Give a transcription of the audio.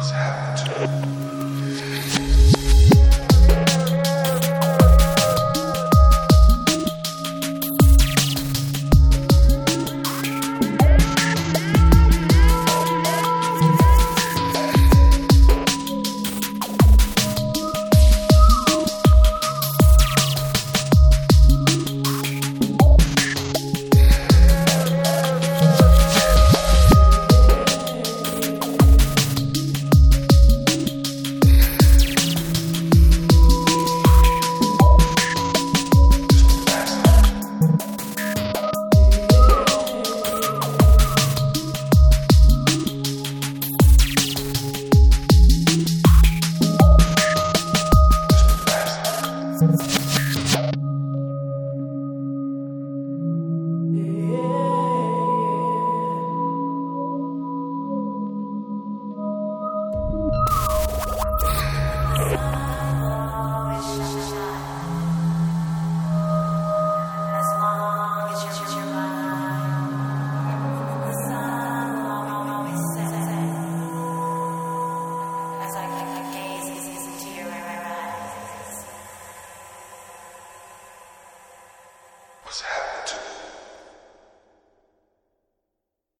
Sad.